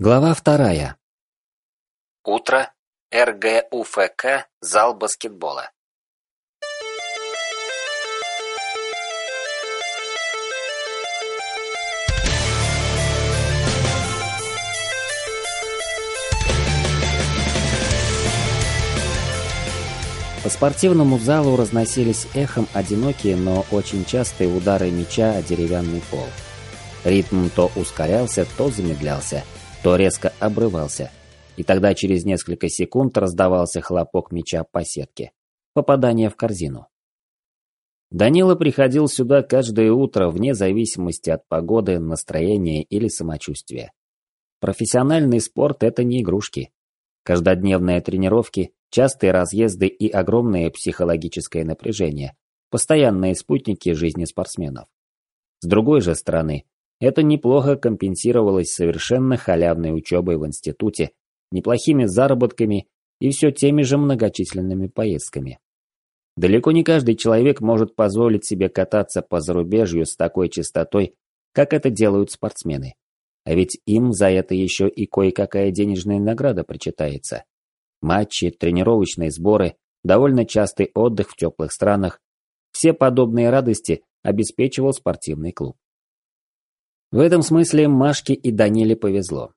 Глава вторая. Утро. РГУФК. Зал баскетбола. По спортивному залу разносились эхом одинокие, но очень частые удары мяча о деревянный пол. Ритм то ускорялся, то замедлялся – то резко обрывался, и тогда через несколько секунд раздавался хлопок мяча по сетке. Попадание в корзину. Данила приходил сюда каждое утро вне зависимости от погоды, настроения или самочувствия. Профессиональный спорт – это не игрушки. Каждодневные тренировки, частые разъезды и огромное психологическое напряжение – постоянные спутники жизни спортсменов. С другой же стороны, это неплохо компенсировалось совершенно халявной учебой в институте, неплохими заработками и все теми же многочисленными поездками. Далеко не каждый человек может позволить себе кататься по зарубежью с такой частотой, как это делают спортсмены. А ведь им за это еще и кое-какая денежная награда причитается. Матчи, тренировочные сборы, довольно частый отдых в теплых странах – все подобные радости обеспечивал спортивный клуб. В этом смысле Машке и Даниле повезло.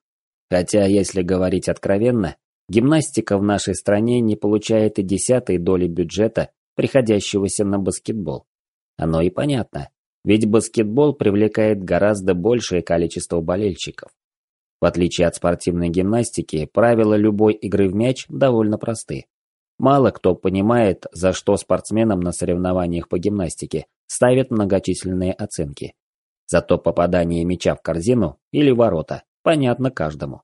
Хотя, если говорить откровенно, гимнастика в нашей стране не получает и десятой доли бюджета, приходящегося на баскетбол. Оно и понятно, ведь баскетбол привлекает гораздо большее количество болельщиков. В отличие от спортивной гимнастики, правила любой игры в мяч довольно просты. Мало кто понимает, за что спортсменам на соревнованиях по гимнастике ставят многочисленные оценки. Зато попадание мяча в корзину или ворота понятно каждому.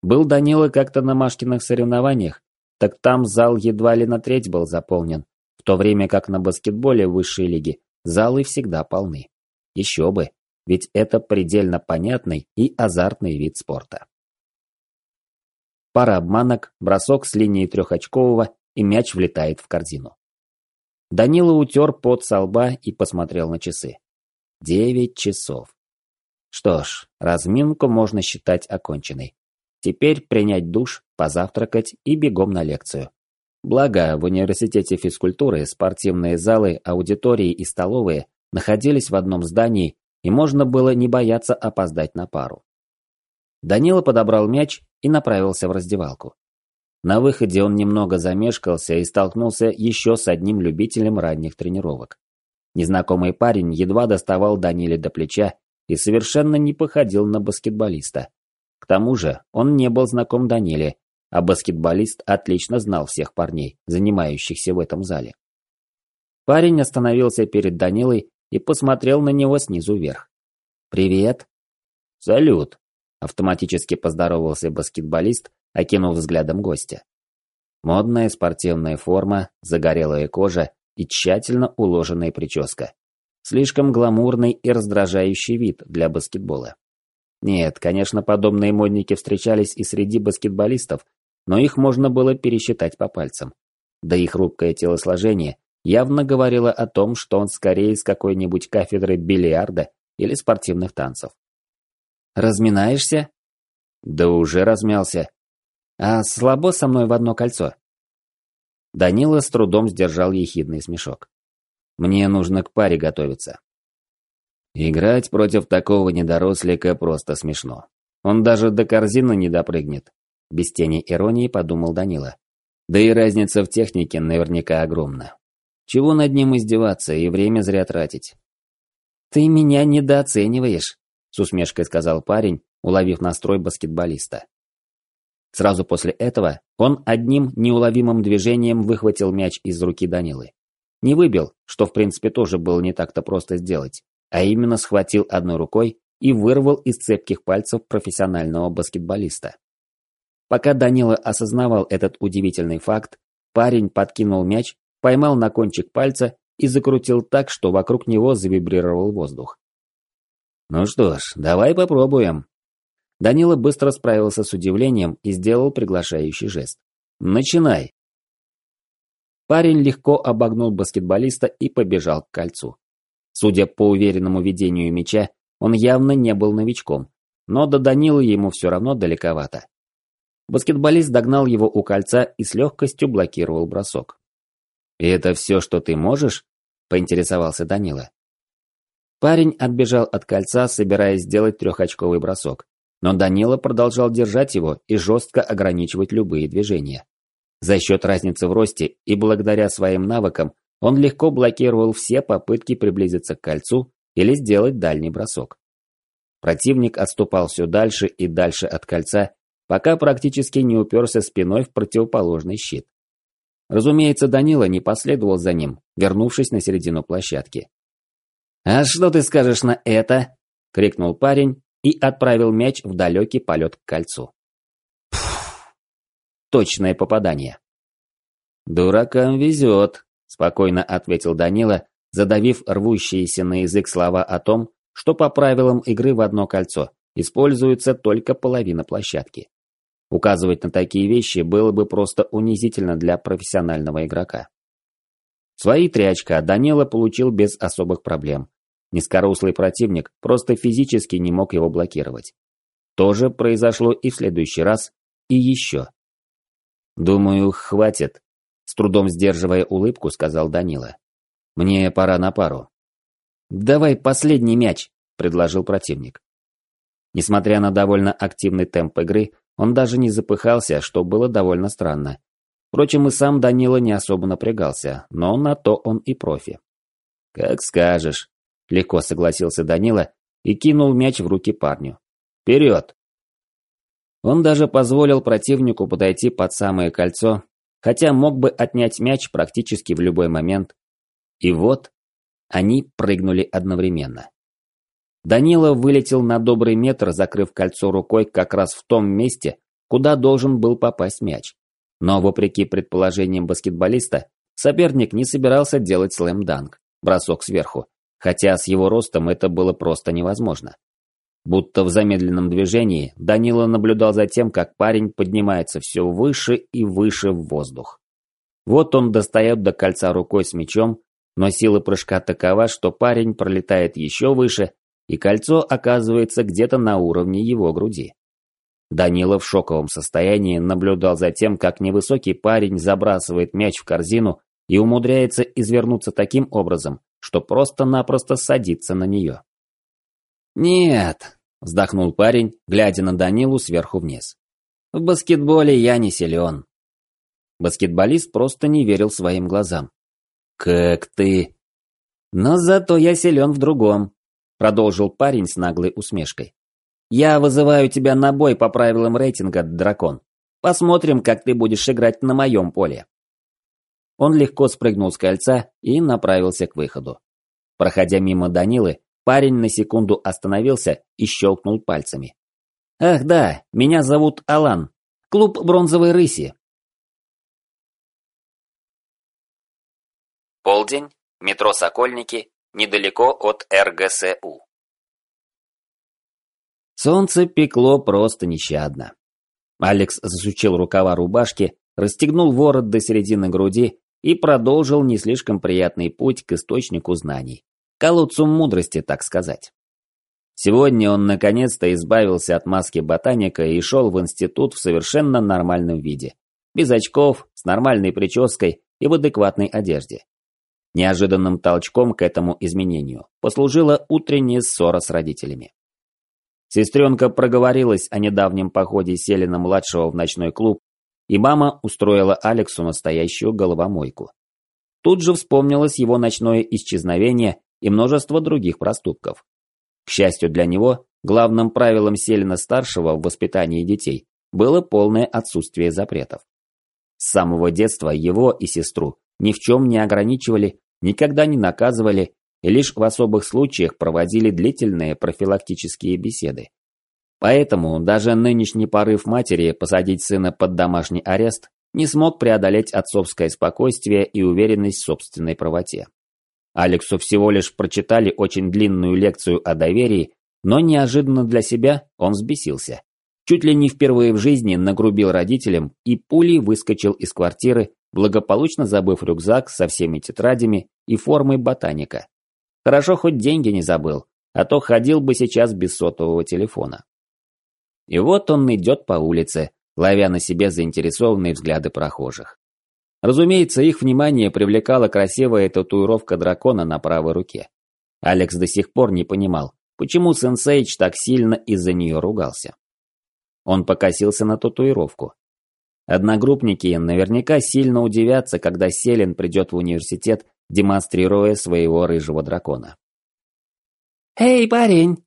Был Данила как-то на Машкиных соревнованиях, так там зал едва ли на треть был заполнен, в то время как на баскетболе высшей лиги залы всегда полны. Еще бы, ведь это предельно понятный и азартный вид спорта. Пара обманок, бросок с линии трехочкового, и мяч влетает в корзину. Данила утер пот со лба и посмотрел на часы. Девять часов. Что ж, разминку можно считать оконченной. Теперь принять душ, позавтракать и бегом на лекцию. Благо, в университете физкультуры спортивные залы, аудитории и столовые находились в одном здании, и можно было не бояться опоздать на пару. Данила подобрал мяч и направился в раздевалку. На выходе он немного замешкался и столкнулся еще с одним любителем ранних тренировок. Незнакомый парень едва доставал Даниле до плеча и совершенно не походил на баскетболиста. К тому же он не был знаком Даниле, а баскетболист отлично знал всех парней, занимающихся в этом зале. Парень остановился перед Данилой и посмотрел на него снизу вверх. «Привет». «Салют», – автоматически поздоровался баскетболист, окинув взглядом гостя. Модная спортивная форма, загорелая кожа и тщательно уложенная прическа. Слишком гламурный и раздражающий вид для баскетбола. Нет, конечно, подобные модники встречались и среди баскетболистов, но их можно было пересчитать по пальцам. Да и хрупкое телосложение явно говорило о том, что он скорее с какой-нибудь кафедры бильярда или спортивных танцев. «Разминаешься?» «Да уже размялся». «А слабо со мной в одно кольцо?» Данила с трудом сдержал ехидный смешок. «Мне нужно к паре готовиться». Играть против такого недорослика просто смешно. Он даже до корзины не допрыгнет. Без тени иронии подумал Данила. Да и разница в технике наверняка огромна. Чего над ним издеваться и время зря тратить? «Ты меня недооцениваешь», — с усмешкой сказал парень, уловив настрой баскетболиста. Сразу после этого он одним неуловимым движением выхватил мяч из руки Данилы. Не выбил, что в принципе тоже было не так-то просто сделать, а именно схватил одной рукой и вырвал из цепких пальцев профессионального баскетболиста. Пока Данила осознавал этот удивительный факт, парень подкинул мяч, поймал на кончик пальца и закрутил так, что вокруг него завибрировал воздух. «Ну что ж, давай попробуем», Данила быстро справился с удивлением и сделал приглашающий жест. «Начинай!» Парень легко обогнул баскетболиста и побежал к кольцу. Судя по уверенному ведению мяча, он явно не был новичком, но до Данилы ему все равно далековато. Баскетболист догнал его у кольца и с легкостью блокировал бросок. «И это все, что ты можешь?» – поинтересовался Данила. Парень отбежал от кольца, собираясь сделать трехочковый бросок. Но Данила продолжал держать его и жестко ограничивать любые движения. За счет разницы в росте и благодаря своим навыкам он легко блокировал все попытки приблизиться к кольцу или сделать дальний бросок. Противник отступал все дальше и дальше от кольца, пока практически не уперся спиной в противоположный щит. Разумеется, Данила не последовал за ним, вернувшись на середину площадки. «А что ты скажешь на это?» – крикнул парень и отправил мяч в далекий полет к кольцу. Пфф, точное попадание. «Дуракам везет», – спокойно ответил Данила, задавив рвущиеся на язык слова о том, что по правилам игры в одно кольцо используется только половина площадки. Указывать на такие вещи было бы просто унизительно для профессионального игрока. Свои три очка Данила получил без особых проблем. Низкорослый противник просто физически не мог его блокировать. То же произошло и в следующий раз, и еще. «Думаю, хватит», – с трудом сдерживая улыбку, сказал Данила. «Мне пора на пару». «Давай последний мяч», – предложил противник. Несмотря на довольно активный темп игры, он даже не запыхался, что было довольно странно. Впрочем, и сам Данила не особо напрягался, но на то он и профи. «Как скажешь», – легко согласился Данила и кинул мяч в руки парню. «Вперед!» Он даже позволил противнику подойти под самое кольцо, хотя мог бы отнять мяч практически в любой момент. И вот они прыгнули одновременно. Данила вылетел на добрый метр, закрыв кольцо рукой как раз в том месте, куда должен был попасть мяч. Но, вопреки предположениям баскетболиста, соперник не собирался делать слэм-данк, бросок сверху, хотя с его ростом это было просто невозможно. Будто в замедленном движении Данила наблюдал за тем, как парень поднимается все выше и выше в воздух. Вот он достает до кольца рукой с мячом, но сила прыжка такова, что парень пролетает еще выше и кольцо оказывается где-то на уровне его груди. Данила в шоковом состоянии наблюдал за тем, как невысокий парень забрасывает мяч в корзину и умудряется извернуться таким образом, что просто-напросто садится на нее. «Нет», – вздохнул парень, глядя на Данилу сверху вниз. «В баскетболе я не силен». Баскетболист просто не верил своим глазам. «Как ты?» «Но зато я силен в другом», продолжил парень с наглой усмешкой. «Я вызываю тебя на бой по правилам рейтинга, дракон. Посмотрим, как ты будешь играть на моем поле». Он легко спрыгнул с кольца и направился к выходу. Проходя мимо Данилы, парень на секунду остановился и щелкнул пальцами. «Ах да, меня зовут Алан. Клуб бронзовой рыси». Полдень, метро Сокольники, недалеко от РГСУ. Солнце пекло просто нещадно. Алекс засучил рукава рубашки, расстегнул ворот до середины груди и продолжил не слишком приятный путь к источнику знаний. Колодцу мудрости, так сказать. Сегодня он наконец-то избавился от маски ботаника и шел в институт в совершенно нормальном виде. Без очков, с нормальной прической и в адекватной одежде. Неожиданным толчком к этому изменению послужила утренняя ссора с родителями. Сестренка проговорилась о недавнем походе Селина-младшего в ночной клуб, и мама устроила Алексу настоящую головомойку. Тут же вспомнилось его ночное исчезновение и множество других проступков. К счастью для него, главным правилом Селина-старшего в воспитании детей было полное отсутствие запретов. С самого детства его и сестру ни в чем не ограничивали никогда не наказывали и лишь в особых случаях проводили длительные профилактические беседы. Поэтому даже нынешний порыв матери посадить сына под домашний арест не смог преодолеть отцовское спокойствие и уверенность в собственной правоте. Алексу всего лишь прочитали очень длинную лекцию о доверии, но неожиданно для себя он взбесился. Чуть ли не впервые в жизни нагрубил родителям и пулей выскочил из квартиры, благополучно забыв рюкзак со всеми тетрадями и формой ботаника. Хорошо хоть деньги не забыл, а то ходил бы сейчас без сотового телефона. И вот он идет по улице, ловя на себе заинтересованные взгляды прохожих. Разумеется, их внимание привлекала красивая татуировка дракона на правой руке. Алекс до сих пор не понимал, почему Сенсейч так сильно из-за нее ругался. Он покосился на татуировку. Одногруппники наверняка сильно удивятся, когда Селин придет в университет, демонстрируя своего рыжего дракона. «Эй, парень!»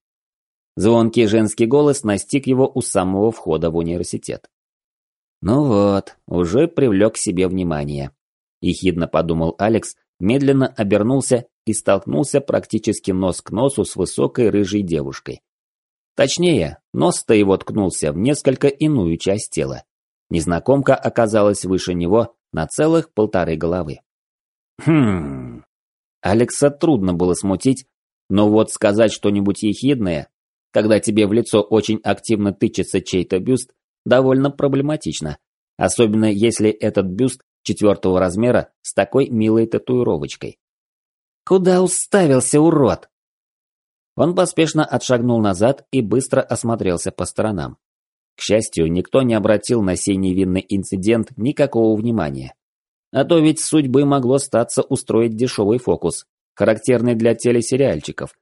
Звонкий женский голос настиг его у самого входа в университет. Ну вот, уже привлек к себе внимание. Ехидно подумал Алекс, медленно обернулся и столкнулся практически нос к носу с высокой рыжей девушкой. Точнее, нос-то его ткнулся в несколько иную часть тела. Незнакомка оказалась выше него на целых полторы головы. Хм. Алекса трудно было смутить, но вот сказать что-нибудь ехидное, когда тебе в лицо очень активно тычется чей-то бюст, довольно проблематично, особенно если этот бюст четвертого размера с такой милой татуировочкой. «Куда уставился, урод?» Он поспешно отшагнул назад и быстро осмотрелся по сторонам. К счастью, никто не обратил на сей невинный инцидент никакого внимания. А то ведь судьбы могло статься устроить дешевый фокус, характерный для телесериальчиков.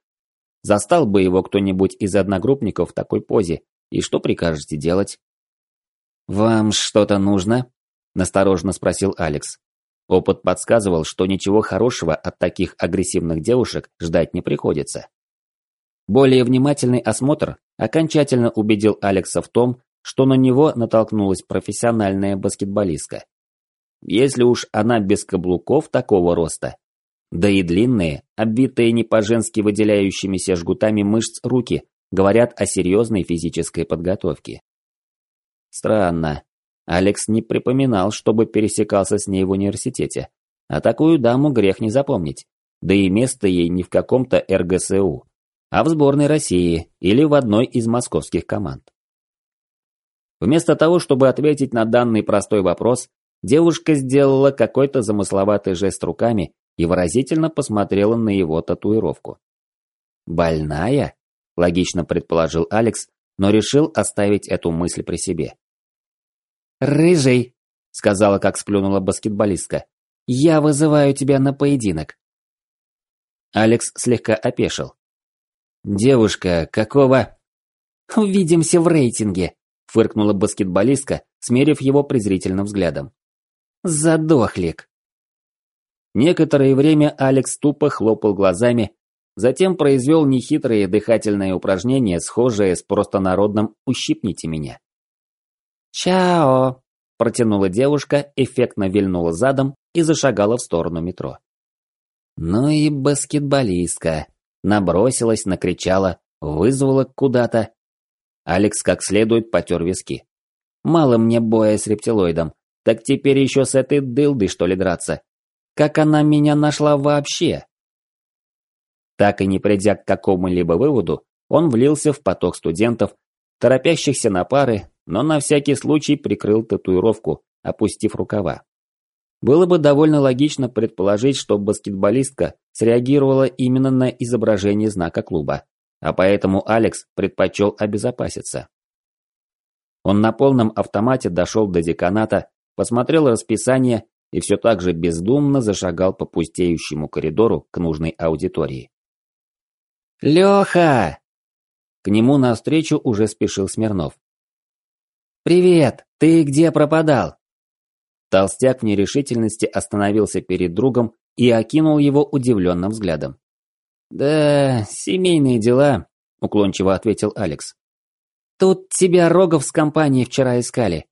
Застал бы его кто-нибудь из одногруппников в такой позе, и что прикажете делать? «Вам что-то нужно?» – настороженно спросил Алекс. Опыт подсказывал, что ничего хорошего от таких агрессивных девушек ждать не приходится. Более внимательный осмотр окончательно убедил Алекса в том, что на него натолкнулась профессиональная баскетболистка. Если уж она без каблуков такого роста, да и длинные, оббитые не по-женски выделяющимися жгутами мышц руки, говорят о серьезной физической подготовке. Странно. Алекс не припоминал, чтобы пересекался с ней в университете. А такую даму грех не запомнить. Да и место ей не в каком-то РГСУ, а в сборной России или в одной из московских команд. Вместо того, чтобы ответить на данный простой вопрос, девушка сделала какой-то замысловатый жест руками и выразительно посмотрела на его татуировку. «Больная?» – логично предположил Алекс, но решил оставить эту мысль при себе. «Рыжий», — сказала, как сплюнула баскетболистка, — «я вызываю тебя на поединок». Алекс слегка опешил. «Девушка, какого...» «Увидимся в рейтинге», — фыркнула баскетболистка, смерив его презрительным взглядом. «Задохлик». Некоторое время Алекс тупо хлопал глазами, Затем произвел нехитрые дыхательные упражнения, схожие с простонародным «ущипните меня». «Чао!» – протянула девушка, эффектно вильнула задом и зашагала в сторону метро. Ну и баскетболистка. Набросилась, накричала, вызвала куда-то. Алекс как следует потер виски. Мало мне боя с рептилоидом, так теперь еще с этой дылдой что ли драться. Как она меня нашла вообще? Так и не придя к какому-либо выводу, он влился в поток студентов, торопящихся на пары, но на всякий случай прикрыл татуировку, опустив рукава. Было бы довольно логично предположить, что баскетболистка среагировала именно на изображение знака клуба, а поэтому Алекс предпочел обезопаситься. Он на полном автомате дошел до деканата, посмотрел расписание и все так же бездумно зашагал по пустеющему коридору к нужной аудитории. «Леха!» К нему навстречу уже спешил Смирнов. «Привет! Ты где пропадал?» Толстяк в нерешительности остановился перед другом и окинул его удивленным взглядом. «Да, семейные дела», — уклончиво ответил Алекс. «Тут тебя Рогов с компанией вчера искали».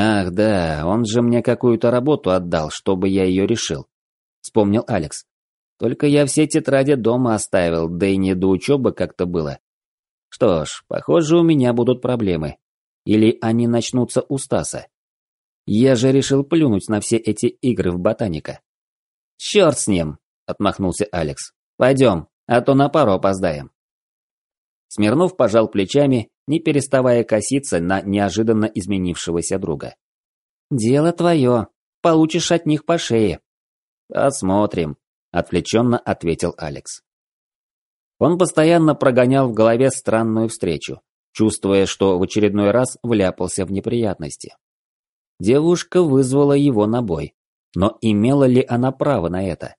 «Ах да, он же мне какую-то работу отдал, чтобы я ее решил», — вспомнил Алекс. Только я все тетради дома оставил, да и не до учебы как-то было. Что ж, похоже, у меня будут проблемы. Или они начнутся у Стаса. Я же решил плюнуть на все эти игры в ботаника. «Черт с ним!» – отмахнулся Алекс. «Пойдем, а то на пару опоздаем». Смирнов пожал плечами, не переставая коситься на неожиданно изменившегося друга. «Дело твое. Получишь от них по шее». «Посмотрим», отвлеченно ответил Алекс. Он постоянно прогонял в голове странную встречу. чувствуя, что в очередной раз вляпался в неприятности. Девушка вызвала его на бой, но имела ли она право на это?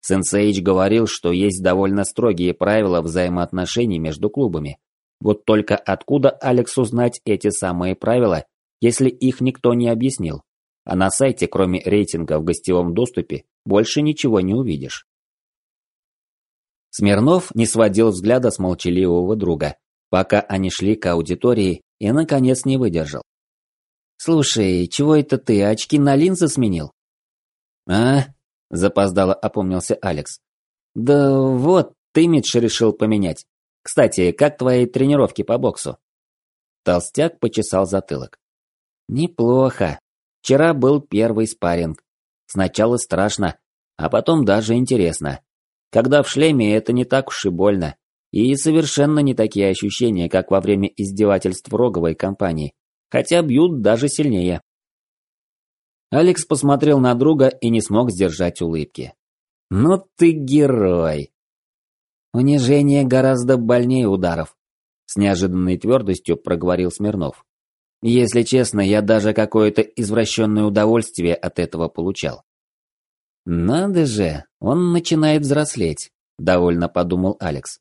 Сенсейч говорил, что есть довольно строгие правила взаимоотношений между клубами. Вот только откуда Алексу знать эти самые правила, если их никто не объяснил? А на сайте, кроме рейтинга в гостевом доступе, больше ничего не увидишь. Смирнов не сводил взгляда с молчаливого друга, пока они шли к аудитории и, наконец, не выдержал. «Слушай, чего это ты, очки на линзы сменил?» «А?» – запоздало опомнился Алекс. «Да вот, ты имидж решил поменять. Кстати, как твои тренировки по боксу?» Толстяк почесал затылок. «Неплохо. Вчера был первый спарринг. Сначала страшно, а потом даже интересно. Когда в шлеме это не так уж и больно. И совершенно не такие ощущения, как во время издевательств Роговой компании. Хотя бьют даже сильнее. Алекс посмотрел на друга и не смог сдержать улыбки. «Ну ты герой!» «Унижение гораздо больнее ударов», – с неожиданной твердостью проговорил Смирнов. Если честно, я даже какое-то извращенное удовольствие от этого получал. «Надо же, он начинает взрослеть», – довольно подумал Алекс.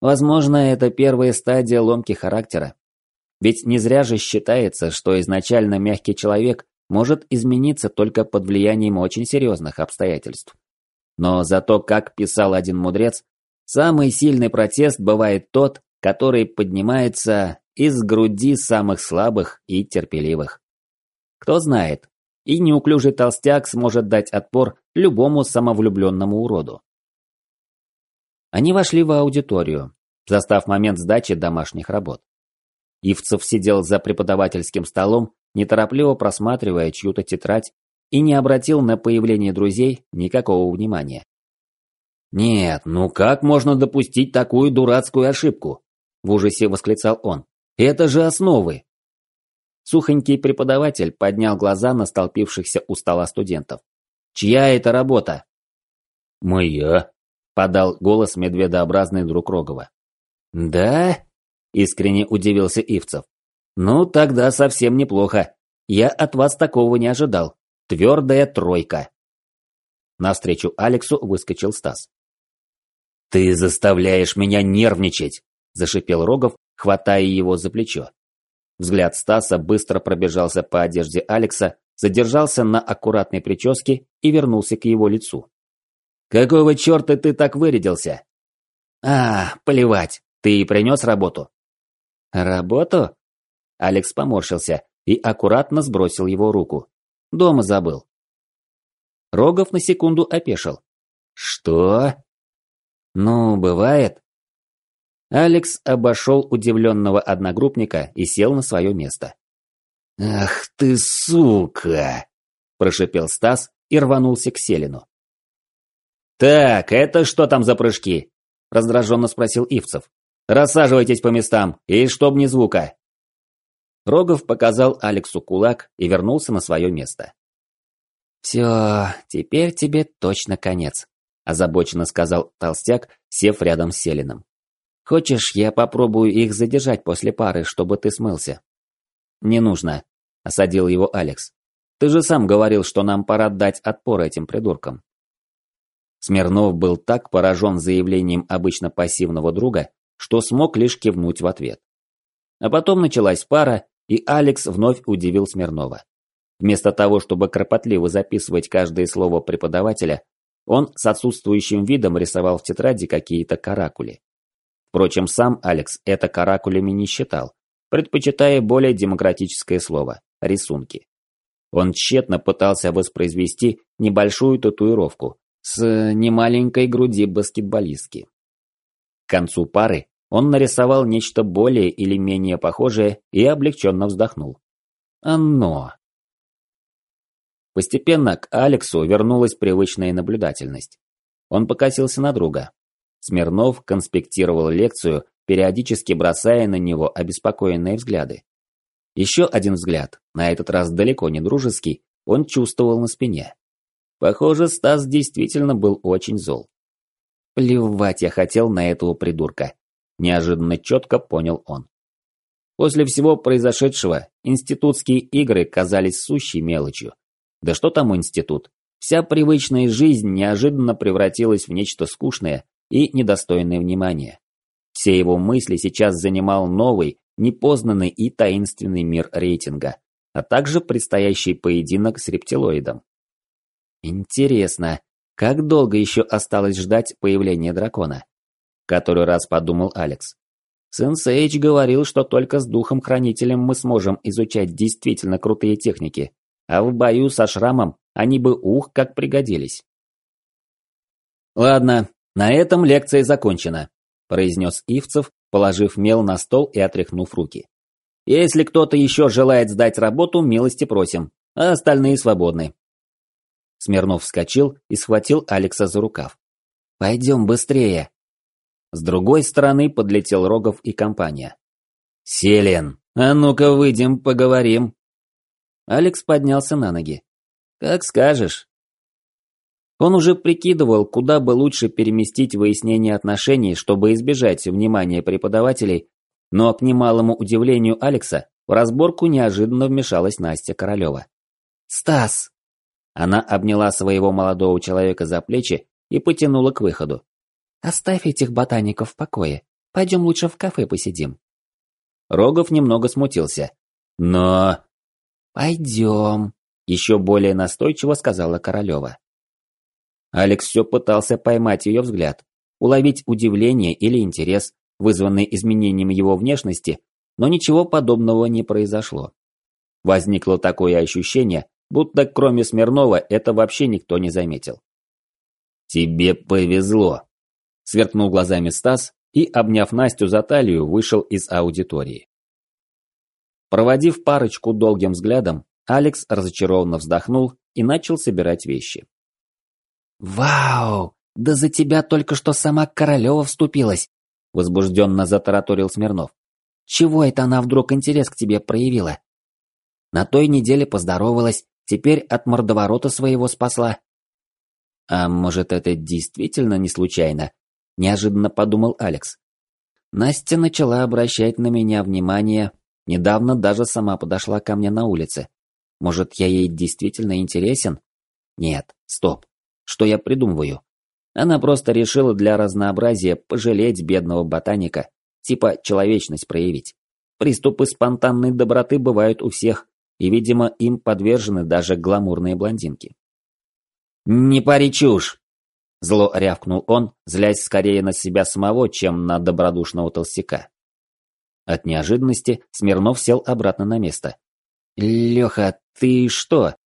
«Возможно, это первая стадия ломки характера. Ведь не зря же считается, что изначально мягкий человек может измениться только под влиянием очень серьезных обстоятельств. Но зато, как писал один мудрец, самый сильный протест бывает тот, который поднимается из груди самых слабых и терпеливых. Кто знает, и неуклюжий толстяк сможет дать отпор любому самовлюбленному уроду. Они вошли в аудиторию, застав момент сдачи домашних работ. Ивцев сидел за преподавательским столом, неторопливо просматривая чью-то тетрадь, и не обратил на появление друзей никакого внимания. «Нет, ну как можно допустить такую дурацкую ошибку?» – в ужасе восклицал он. Это же основы!» Сухонький преподаватель поднял глаза на столпившихся у стола студентов. «Чья это работа?» «Моя», – подал голос медведообразный друг Рогова. «Да?» – искренне удивился Ивцев. «Ну, тогда совсем неплохо. Я от вас такого не ожидал. Твердая тройка». Навстречу Алексу выскочил Стас. «Ты заставляешь меня нервничать!» – зашипел Рогов, хватая его за плечо. Взгляд Стаса быстро пробежался по одежде Алекса, задержался на аккуратной прическе и вернулся к его лицу. «Какого черта ты так вырядился?» «А, плевать, ты принес работу?» «Работу?» Алекс поморщился и аккуратно сбросил его руку. «Дома забыл». Рогов на секунду опешил. «Что?» «Ну, бывает. Алекс обошел удивленного одногруппника и сел на свое место. «Ах ты сука!» – прошипел Стас и рванулся к Селину. «Так, это что там за прыжки?» – раздраженно спросил Ивцев. «Рассаживайтесь по местам, и чтоб ни звука!» Рогов показал Алексу кулак и вернулся на свое место. «Все, теперь тебе точно конец», – озабоченно сказал толстяк, сев рядом с Селином. Хочешь, я попробую их задержать после пары, чтобы ты смылся?» «Не нужно», – осадил его Алекс. «Ты же сам говорил, что нам пора дать отпор этим придуркам». Смирнов был так поражен заявлением обычно пассивного друга, что смог лишь кивнуть в ответ. А потом началась пара, и Алекс вновь удивил Смирнова. Вместо того, чтобы кропотливо записывать каждое слово преподавателя, он с отсутствующим видом рисовал в тетради какие-то каракули. Впрочем, сам Алекс это каракулями не считал, предпочитая более демократическое слово – рисунки. Он тщетно пытался воспроизвести небольшую татуировку с немаленькой груди баскетболистки. К концу пары он нарисовал нечто более или менее похожее и облегченно вздохнул. Оно. Постепенно к Алексу вернулась привычная наблюдательность. Он покосился на друга, Смирнов конспектировал лекцию, периодически бросая на него обеспокоенные взгляды. Еще один взгляд, на этот раз далеко не дружеский, он чувствовал на спине. Похоже, Стас действительно был очень зол. Плевать я хотел на этого придурка. Неожиданно четко понял он. После всего произошедшего, институтские игры казались сущей мелочью. Да что там институт? Вся привычная жизнь неожиданно превратилась в нечто скучное и недостойное внимания. Все его мысли сейчас занимал новый, непознанный и таинственный мир рейтинга, а также предстоящий поединок с рептилоидом. Интересно, как долго еще осталось ждать появления дракона? Который раз подумал Алекс. Сенсейч говорил, что только с духом-хранителем мы сможем изучать действительно крутые техники, а в бою со шрамом они бы ух как пригодились. «Ладно, на этом лекция закончена», – произнес Ивцев, положив мел на стол и отряхнув руки. «Если кто-то еще желает сдать работу, милости просим, а остальные свободны». Смирнов вскочил и схватил Алекса за рукав. «Пойдем быстрее!» С другой стороны подлетел Рогов и компания. «Селен, а ну-ка выйдем, поговорим!» Алекс поднялся на ноги. «Как скажешь». Он уже прикидывал, куда бы лучше переместить выяснение отношений, чтобы избежать внимания преподавателей, но к немалому удивлению Алекса в разборку неожиданно вмешалась Настя Королева. «Стас!» Она обняла своего молодого человека за плечи и потянула к выходу. Оставь этих ботаников в покое. Пойдем лучше в кафе посидим. Рогов немного смутился. Но... Пойдем, еще более настойчиво сказала Королева. Алекс все пытался поймать ее взгляд, уловить удивление или интерес, вызванный изменением его внешности, но ничего подобного не произошло. Возникло такое ощущение, будто кроме Смирнова это вообще никто не заметил. «Тебе повезло», Сверкнул глазами Стас и, обняв Настю за талию, вышел из аудитории. Проводив парочку долгим взглядом, Алекс разочарованно вздохнул и начал собирать вещи. «Вау! Да за тебя только что сама Королева вступилась!» Возбужденно затараторил Смирнов. «Чего это она вдруг интерес к тебе проявила?» На той неделе поздоровалась, теперь от мордоворота своего спасла. А может, это действительно не случайно? неожиданно подумал Алекс. Настя начала обращать на меня внимание, недавно даже сама подошла ко мне на улице. Может, я ей действительно интересен? Нет, стоп. Что я придумываю? Она просто решила для разнообразия пожалеть бедного ботаника, типа человечность проявить. Приступы спонтанной доброты бывают у всех, и, видимо, им подвержены даже гламурные блондинки. «Не пари чушь!» Зло рявкнул он, злясь скорее на себя самого, чем на добродушного толстяка. От неожиданности Смирнов сел обратно на место. «Леха, ты что?»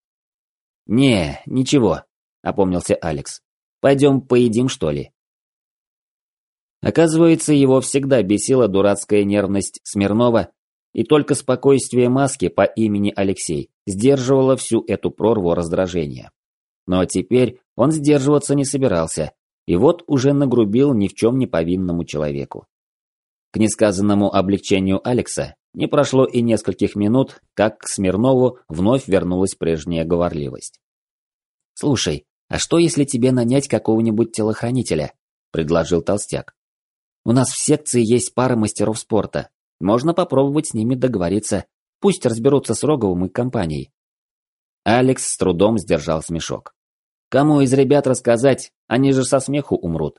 «Не, ничего», — опомнился Алекс. «Пойдем поедим, что ли?» Оказывается, его всегда бесила дурацкая нервность Смирнова, и только спокойствие маски по имени Алексей сдерживало всю эту прорву раздражения. Но теперь он сдерживаться не собирался, и вот уже нагрубил ни в чем не повинному человеку. К несказанному облегчению Алекса не прошло и нескольких минут, как к Смирнову вновь вернулась прежняя говорливость. «Слушай, а что если тебе нанять какого-нибудь телохранителя?» – предложил Толстяк. «У нас в секции есть пара мастеров спорта. Можно попробовать с ними договориться. Пусть разберутся с Роговым и компанией». Алекс с трудом сдержал смешок. Кому из ребят рассказать, они же со смеху умрут.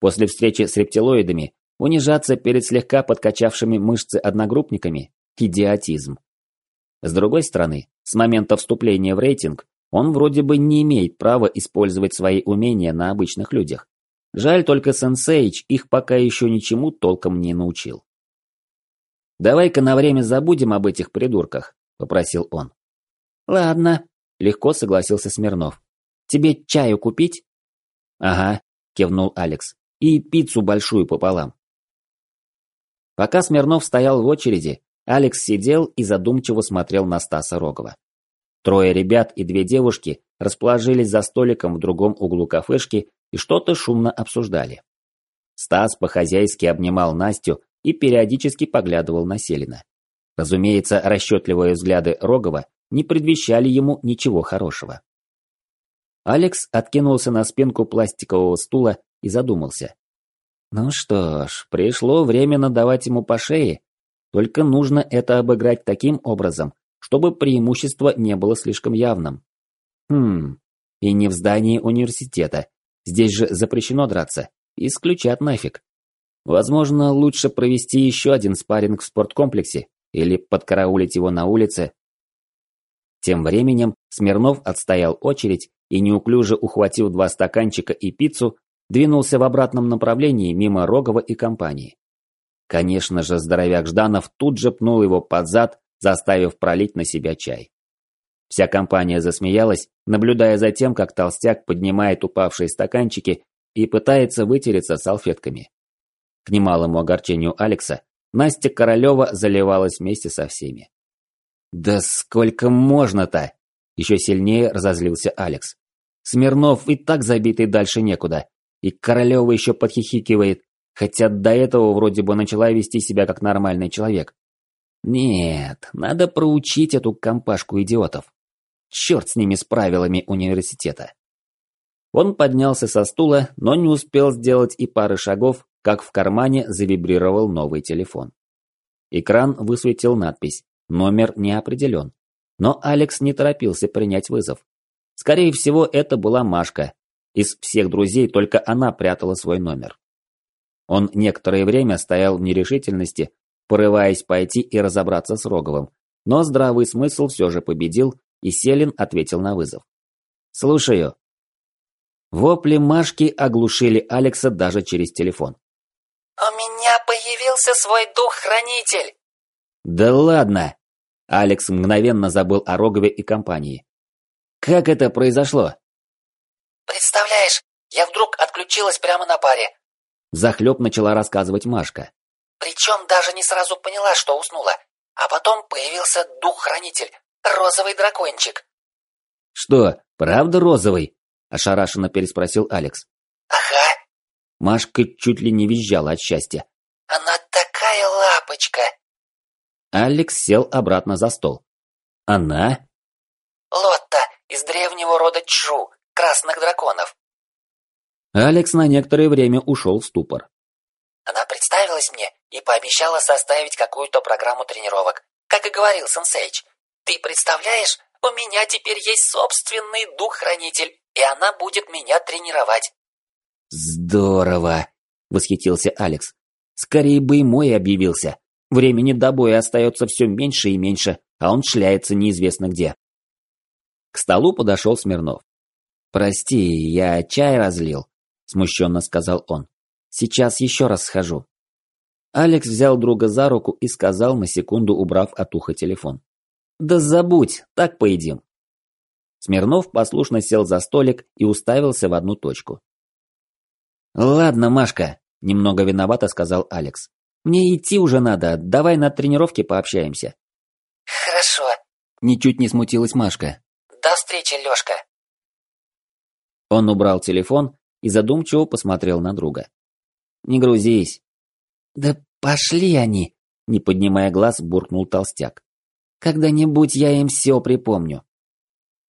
После встречи с рептилоидами унижаться перед слегка подкачавшими мышцы одногруппниками – идиотизм. С другой стороны, с момента вступления в рейтинг он вроде бы не имеет права использовать свои умения на обычных людях. Жаль только Сенсейч их пока еще ничему толком не научил. «Давай-ка на время забудем об этих придурках», – попросил он. «Ладно», – легко согласился Смирнов. Тебе чаю купить?» «Ага», – кивнул Алекс. «И пиццу большую пополам». Пока Смирнов стоял в очереди, Алекс сидел и задумчиво смотрел на Стаса Рогова. Трое ребят и две девушки расположились за столиком в другом углу кафешки и что-то шумно обсуждали. Стас по-хозяйски обнимал Настю и периодически поглядывал на Селина. Разумеется, расчетливые взгляды Рогова не предвещали ему ничего хорошего. Алекс откинулся на спинку пластикового стула и задумался. Ну что ж, пришло время надавать ему по шее. Только нужно это обыграть таким образом, чтобы преимущество не было слишком явным. Хм, и не в здании университета. Здесь же запрещено драться. Исключат нафиг. Возможно, лучше провести еще один спарринг в спорткомплексе или подкараулить его на улице. Тем временем Смирнов отстоял очередь и, неуклюже ухватив два стаканчика и пиццу, двинулся в обратном направлении мимо Рогова и компании. Конечно же, здоровяк Жданов тут же пнул его под зад, заставив пролить на себя чай. Вся компания засмеялась, наблюдая за тем, как толстяк поднимает упавшие стаканчики и пытается вытереться салфетками. К немалому огорчению Алекса, Настя Королева заливалась вместе со всеми. «Да сколько можно-то?» Еще сильнее разозлился Алекс. Смирнов и так забитый дальше некуда. И Королева еще подхихикивает, хотя до этого вроде бы начала вести себя как нормальный человек. Нет, надо проучить эту компашку идиотов. Черт с ними с правилами университета. Он поднялся со стула, но не успел сделать и пары шагов, как в кармане завибрировал новый телефон. Экран высветил надпись «Номер не определен». Но Алекс не торопился принять вызов. Скорее всего, это была Машка. Из всех друзей только она прятала свой номер. Он некоторое время стоял в нерешительности, порываясь пойти и разобраться с Роговым, но здравый смысл все же победил, и Селин ответил на вызов. «Слушаю». Вопли Машки оглушили Алекса даже через телефон. «У меня появился свой дух-хранитель!» «Да ладно!» Алекс мгновенно забыл о Рогове и компании. «Как это произошло?» «Представляешь, я вдруг отключилась прямо на паре». Захлеб начала рассказывать Машка. «Причем даже не сразу поняла, что уснула. А потом появился дух-хранитель, розовый дракончик». «Что, правда розовый?» – ошарашенно переспросил Алекс. «Ага». Машка чуть ли не визжала от счастья. «Она такая лапочка!» Алекс сел обратно за стол. «Она?» «Лотта из древнего рода Чжу, красных драконов». Алекс на некоторое время ушел в ступор. Она представилась мне и пообещала составить какую-то программу тренировок, как и говорил Сенсейч. Ты представляешь, у меня теперь есть собственный дух-хранитель, и она будет меня тренировать. Здорово, восхитился Алекс. Скорее бы и мой объявился. Времени до боя остается все меньше и меньше, а он шляется неизвестно где. К столу подошел Смирнов. «Прости, я чай разлил», – смущенно сказал он. «Сейчас еще раз схожу». Алекс взял друга за руку и сказал, на секунду убрав от уха телефон. «Да забудь, так поедим». Смирнов послушно сел за столик и уставился в одну точку. «Ладно, Машка», – немного виновато сказал Алекс. «Мне идти уже надо, давай на тренировке пообщаемся». «Хорошо», – ничуть не смутилась Машка. «До встречи, Лёшка». Он убрал телефон и задумчиво посмотрел на друга. «Не грузись». «Да пошли они», – не поднимая глаз, буркнул толстяк. Когда-нибудь я им все припомню.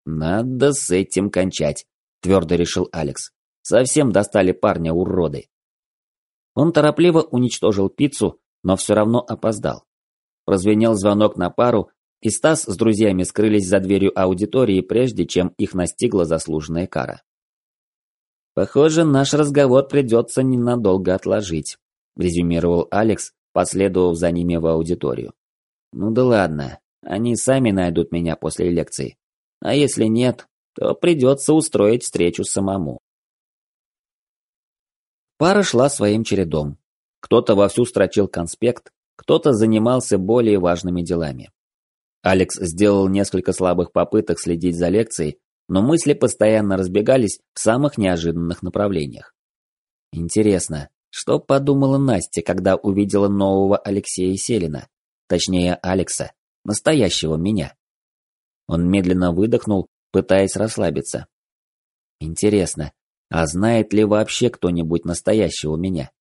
Надо с этим кончать, твердо решил Алекс. Совсем достали парня уроды. Он торопливо уничтожил пиццу, но все равно опоздал. Прозвенел звонок на пару, и Стас с друзьями скрылись за дверью аудитории, прежде чем их настигла заслуженная кара. «Похоже, наш разговор придется ненадолго отложить», – резюмировал Алекс, последовав за ними в аудиторию. «Ну да ладно, они сами найдут меня после лекции. А если нет, то придется устроить встречу самому. Пара шла своим чередом. Кто-то вовсю строчил конспект, кто-то занимался более важными делами. Алекс сделал несколько слабых попыток следить за лекцией, но мысли постоянно разбегались в самых неожиданных направлениях. Интересно, что подумала Настя, когда увидела нового Алексея Селина, точнее Алекса? настоящего меня. Он медленно выдохнул, пытаясь расслабиться. Интересно, а знает ли вообще кто-нибудь настоящего меня?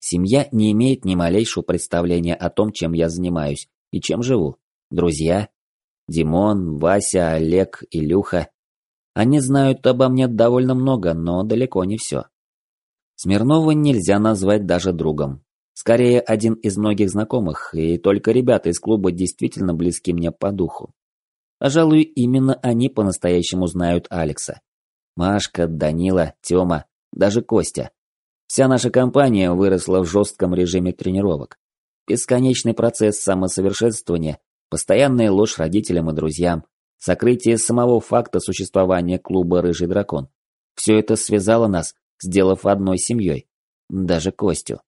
Семья не имеет ни малейшего представления о том, чем я занимаюсь и чем живу. Друзья? Димон, Вася, Олег, Илюха. Они знают обо мне довольно много, но далеко не все. Смирнова нельзя назвать даже другом. Скорее, один из многих знакомых, и только ребята из клуба действительно близки мне по духу. Пожалуй, именно они по-настоящему знают Алекса. Машка, Данила, Тёма, даже Костя. Вся наша компания выросла в жестком режиме тренировок. Бесконечный процесс самосовершенствования, постоянная ложь родителям и друзьям, сокрытие самого факта существования клуба «Рыжий дракон». Все это связало нас, сделав одной семьей. Даже Костю.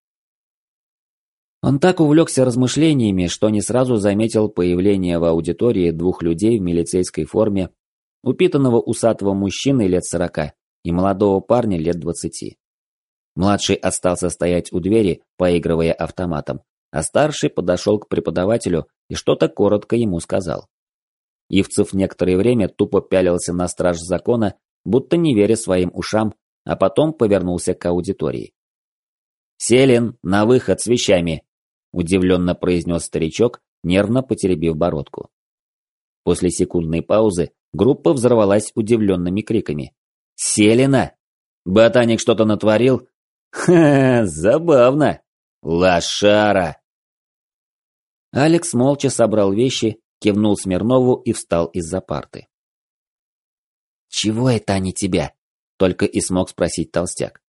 Он так увлекся размышлениями, что не сразу заметил появление в аудитории двух людей в милицейской форме, упитанного усатого мужчины лет сорока и молодого парня лет двадцати. Младший остался стоять у двери, поигрывая автоматом, а старший подошел к преподавателю и что-то коротко ему сказал. Ивцев некоторое время тупо пялился на страж закона, будто не веря своим ушам, а потом повернулся к аудитории. «Селин, на выход с вещами!» – удивленно произнес старичок, нервно потеребив бородку. После секундной паузы группа взорвалась удивленными криками. «Селина! Ботаник что-то натворил? Ха, забавно! Лошара!» Алекс молча собрал вещи, кивнул Смирнову и встал из-за парты. «Чего это они тебя?» – только и смог спросить толстяк.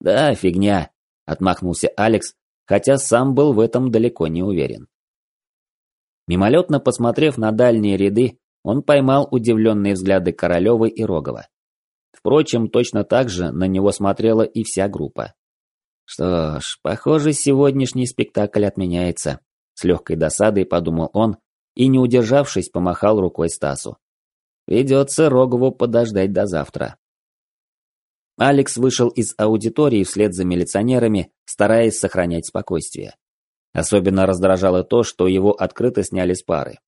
«Да, фигня», – отмахнулся Алекс, хотя сам был в этом далеко не уверен. Мимолетно посмотрев на дальние ряды, он поймал удивленные взгляды Королевой и Рогова. Впрочем, точно так же на него смотрела и вся группа. Что ж, похоже, сегодняшний спектакль отменяется. С легкой досадой подумал он и, не удержавшись, помахал рукой Стасу. Придется Рогову подождать до завтра. Алекс вышел из аудитории вслед за милиционерами, стараясь сохранять спокойствие. Особенно раздражало то, что его открыто сняли с пары.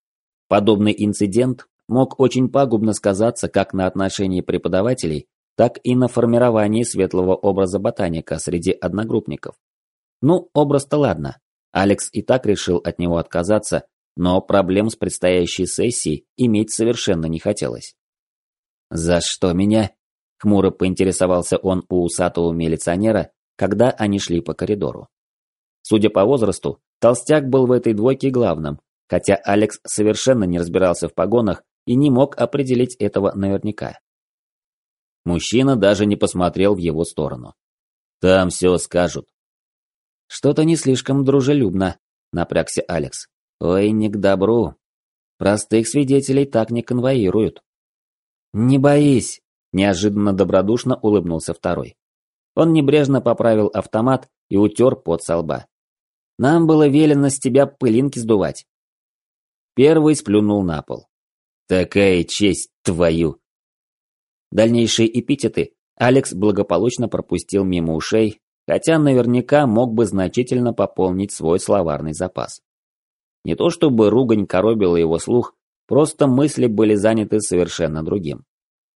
Подобный инцидент мог очень пагубно сказаться как на отношении преподавателей, так и на формировании светлого образа ботаника среди одногруппников. Ну, образ-то ладно, Алекс и так решил от него отказаться, но проблем с предстоящей сессией иметь совершенно не хотелось. «За что меня?» – хмуро поинтересовался он у усатого милиционера, когда они шли по коридору. Судя по возрасту, толстяк был в этой двойке главным, хотя Алекс совершенно не разбирался в погонах и не мог определить этого наверняка. Мужчина даже не посмотрел в его сторону. «Там все скажут», что-то не слишком дружелюбно, напрягся Алекс. Ой, не к добру. Простых свидетелей так не конвоируют. Не боись, неожиданно добродушно улыбнулся второй. Он небрежно поправил автомат и утер пот со лба. Нам было велено с тебя пылинки сдувать. Первый сплюнул на пол. Такая честь твою! Дальнейшие эпитеты Алекс благополучно пропустил мимо ушей, хотя наверняка мог бы значительно пополнить свой словарный запас. Не то чтобы ругань коробила его слух, просто мысли были заняты совершенно другим.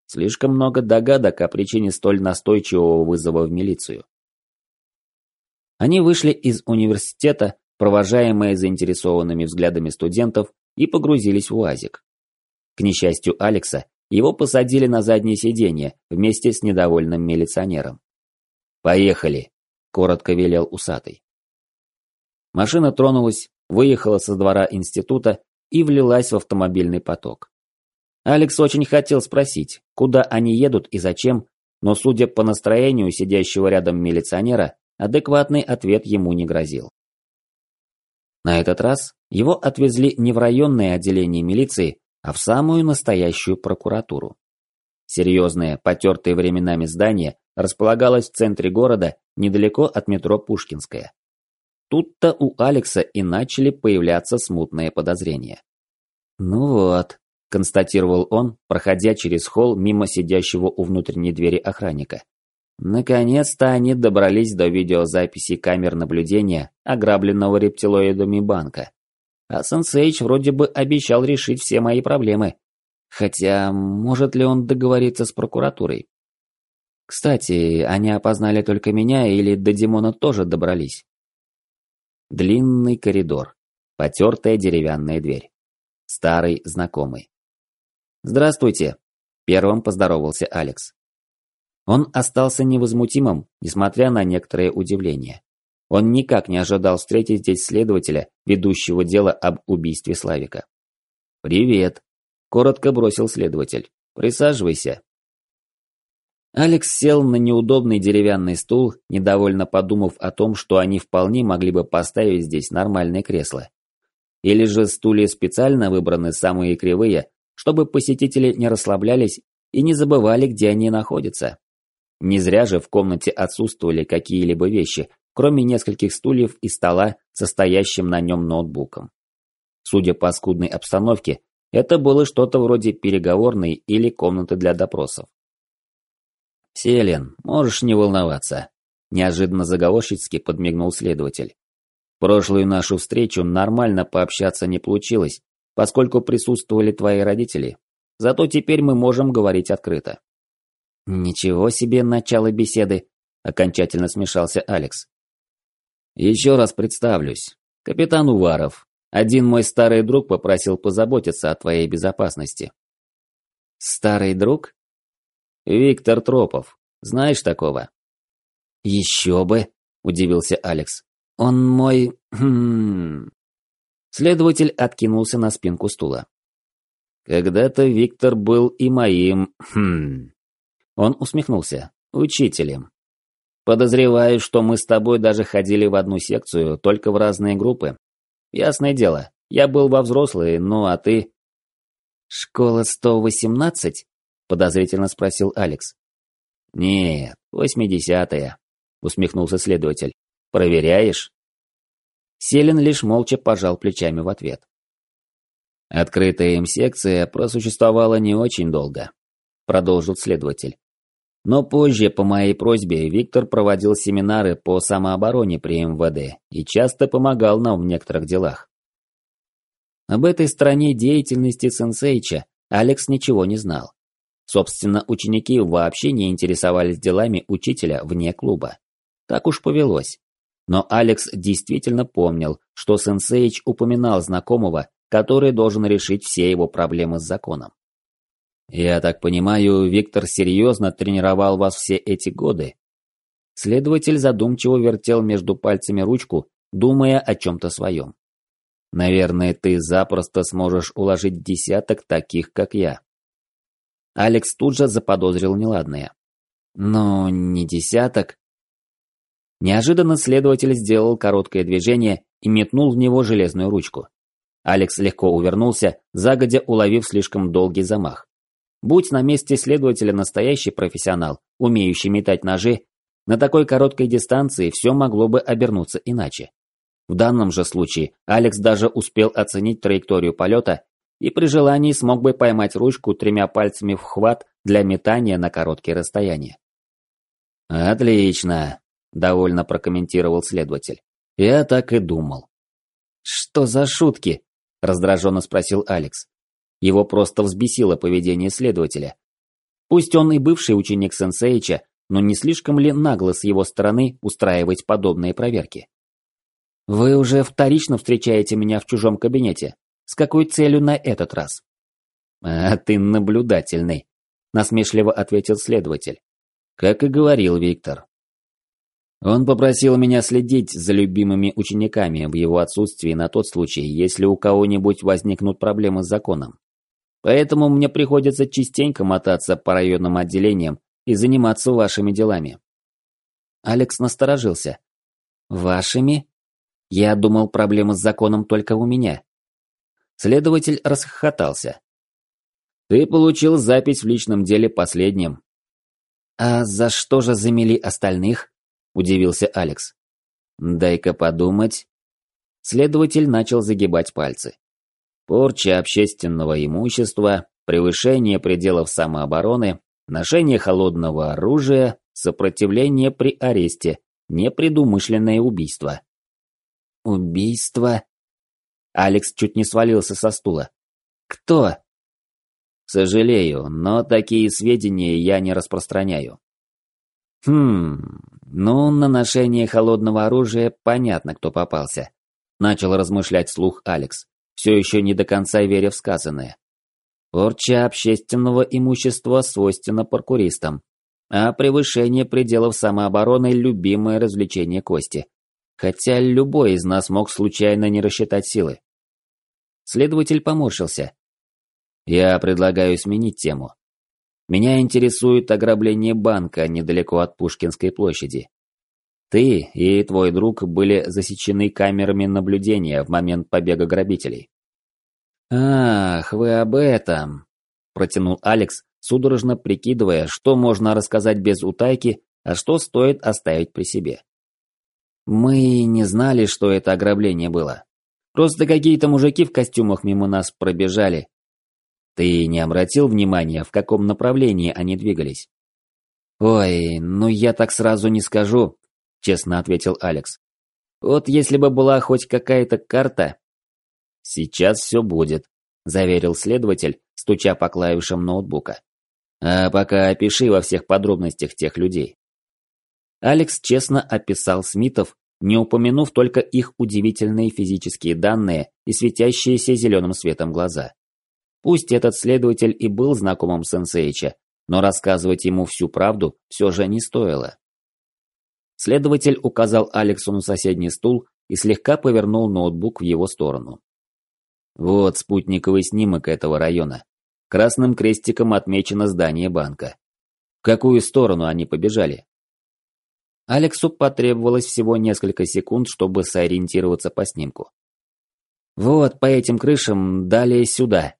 Слишком много догадок о причине столь настойчивого вызова в милицию. Они вышли из университета, провожаемые заинтересованными взглядами студентов, и погрузились в УАЗик. К несчастью Алекса, его посадили на заднее сиденье вместе с недовольным милиционером. «Поехали!» коротко велел усатый. Машина тронулась, выехала со двора института и влилась в автомобильный поток. Алекс очень хотел спросить, куда они едут и зачем, но, судя по настроению сидящего рядом милиционера, адекватный ответ ему не грозил. На этот раз его отвезли не в районное отделение милиции, а в самую настоящую прокуратуру. Серьезное, потертое временами здание располагалось в центре города, недалеко от метро Пушкинская. Тут-то у Алекса и начали появляться смутные подозрения. «Ну вот», – констатировал он, проходя через холл мимо сидящего у внутренней двери охранника. Наконец-то они добрались до видеозаписи камер наблюдения ограбленного рептилоидами банка. А Сенсейч вроде бы обещал решить все мои проблемы. Хотя, может ли он договориться с прокуратурой? Кстати, они опознали только меня или до Димона тоже добрались? Длинный коридор. Потертая деревянная дверь. Старый знакомый. «Здравствуйте!» – первым поздоровался Алекс. Он остался невозмутимым, несмотря на некоторое удивление. Он никак не ожидал встретить здесь следователя, ведущего дело об убийстве Славика. «Привет», – коротко бросил следователь. «Присаживайся». Алекс сел на неудобный деревянный стул, недовольно подумав о том, что они вполне могли бы поставить здесь нормальное кресло. Или же стулья специально выбраны самые кривые, чтобы посетители не расслаблялись и не забывали, где они находятся. Не зря же в комнате отсутствовали какие-либо вещи, кроме нескольких стульев и стола, состоящим на нем ноутбуком. Судя по скудной обстановке, это было что-то вроде переговорной или комнаты для допросов. «Селен, можешь не волноваться», – неожиданно заговорщицки подмигнул следователь. «Прошлую нашу встречу нормально пообщаться не получилось, поскольку присутствовали твои родители. Зато теперь мы можем говорить открыто». «Ничего себе начало беседы», – окончательно смешался Алекс. «Еще раз представлюсь. Капитан Уваров. Один мой старый друг попросил позаботиться о твоей безопасности». «Старый друг?» «Виктор Тропов. Знаешь такого?» «Еще бы!» – удивился Алекс. «Он мой... Хм...» Следователь откинулся на спинку стула. «Когда-то Виктор был и моим... Хм...» Он усмехнулся. «Учителем. Подозреваю, что мы с тобой даже ходили в одну секцию, только в разные группы. Ясное дело, я был во взрослые, ну а ты...» «Школа 118?» – подозрительно спросил Алекс. «Нет, восьмидесятая», – усмехнулся следователь. «Проверяешь?» Селин лишь молча пожал плечами в ответ. «Открытая им секция просуществовала не очень долго», – продолжил следователь. Но позже, по моей просьбе, Виктор проводил семинары по самообороне при МВД и часто помогал нам в некоторых делах. Об этой стороне деятельности Сенсейча Алекс ничего не знал. Собственно, ученики вообще не интересовались делами учителя вне клуба. Так уж повелось. Но Алекс действительно помнил, что Сенсейч упоминал знакомого, который должен решить все его проблемы с законом. «Я так понимаю, Виктор серьезно тренировал вас все эти годы?» Следователь задумчиво вертел между пальцами ручку, думая о чем-то своем. «Наверное, ты запросто сможешь уложить десяток таких, как я». Алекс тут же заподозрил неладное. Но не десяток. Неожиданно следователь сделал короткое движение и метнул в него железную ручку. Алекс легко увернулся, загодя уловив слишком долгий замах. Будь на месте следователя настоящий профессионал, умеющий метать ножи, на такой короткой дистанции все могло бы обернуться иначе. В данном же случае Алекс даже успел оценить траекторию полета и при желании смог бы поймать ручку тремя пальцами в хват для метания на короткие расстояния. «Отлично», – довольно прокомментировал следователь. «Я так и думал». «Что за шутки?» – раздраженно спросил Алекс. Его просто взбесило поведение следователя. Пусть он и бывший ученик Сенсеича, но не слишком ли нагло с его стороны устраивать подобные проверки? «Вы уже вторично встречаете меня в чужом кабинете. С какой целью на этот раз? А ты наблюдательный, насмешливо ответил следователь. Как и говорил Виктор. Он попросил меня следить за любимыми учениками в его отсутствии на тот случай, если у кого-нибудь возникнут проблемы с законом. Поэтому мне приходится частенько мотаться по районным отделениям и заниматься вашими делами. Алекс насторожился. Вашими? Я думал, проблемы с законом только у меня. Следователь расхохотался. «Ты получил запись в личном деле последним». «А за что же замели остальных?» – удивился Алекс. «Дай-ка подумать». Следователь начал загибать пальцы. Порча общественного имущества, превышение пределов самообороны, ношение холодного оружия, сопротивление при аресте, непредумышленное убийство. Убийство? Алекс чуть не свалился со стула. «Кто?» «Сожалею, но такие сведения я не распространяю». «Хм, ну, на ношение холодного оружия понятно, кто попался», – начал размышлять слух Алекс, все еще не до конца веря в сказанное. «Порча общественного имущества свойственна паркуристам, а превышение пределов самообороны – любимое развлечение Кости. Хотя любой из нас мог случайно не рассчитать силы. Следователь поморщился. Я предлагаю сменить тему. Меня интересует ограбление банка недалеко от Пушкинской площади. Ты и твой друг были засечены камерами наблюдения в момент побега грабителей. «Ах, вы об этом!» – протянул Алекс, судорожно прикидывая, что можно рассказать без утайки, а что стоит оставить при себе. «Мы не знали, что это ограбление было. Просто какие-то мужики в костюмах мимо нас пробежали. Ты не обратил внимания, в каком направлении они двигались?» «Ой, ну я так сразу не скажу», – честно ответил Алекс. «Вот если бы была хоть какая-то карта, «Сейчас все будет», – заверил следователь, стуча по клавишам ноутбука. «А пока опиши во всех подробностях тех людей». Алекс честно описал Смитов, не упомянув только их удивительные физические данные и светящиеся зеленым светом глаза. Пусть этот следователь и был знакомым Сенсеича, но рассказывать ему всю правду все же не стоило. Следователь указал Алексу на соседний стул и слегка повернул ноутбук в его сторону. Вот спутниковый снимок этого района. Красным крестиком отмечено здание банка. В какую сторону они побежали? Алексу потребовалось всего несколько секунд, чтобы сориентироваться по снимку. Вот по этим крышам, далее сюда.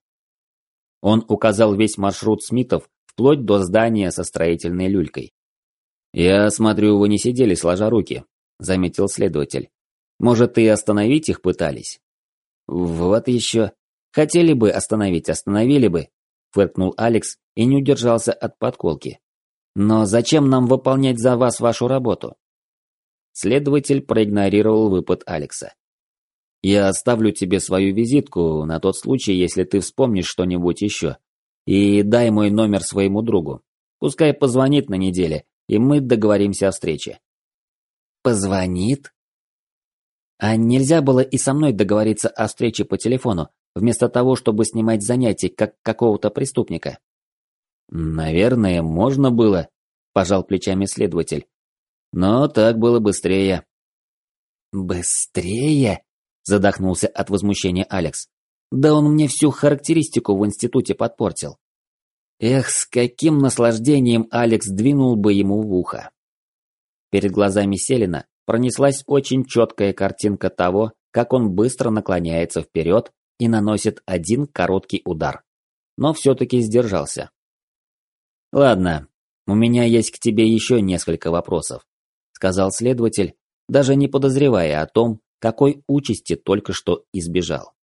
Он указал весь маршрут Смитов, вплоть до здания со строительной люлькой. «Я смотрю, вы не сидели сложа руки», — заметил следователь. «Может, и остановить их пытались?» «Вот еще. Хотели бы остановить, остановили бы», – фыркнул Алекс и не удержался от подколки. «Но зачем нам выполнять за вас вашу работу?» Следователь проигнорировал выпад Алекса. «Я оставлю тебе свою визитку на тот случай, если ты вспомнишь что-нибудь еще. И дай мой номер своему другу. Пускай позвонит на неделе, и мы договоримся о встрече». «Позвонит?» А нельзя было и со мной договориться о встрече по телефону, вместо того, чтобы снимать занятия, как какого-то преступника? Наверное, можно было, пожал плечами следователь. Но так было быстрее. Быстрее? Задохнулся от возмущения Алекс. Да он мне всю характеристику в институте подпортил. Эх, с каким наслаждением Алекс двинул бы ему в ухо. Перед глазами Селина пронеслась очень четкая картинка того, как он быстро наклоняется вперед и наносит один короткий удар. Но все-таки сдержался. «Ладно, у меня есть к тебе еще несколько вопросов», сказал следователь, даже не подозревая о том, какой участи только что избежал.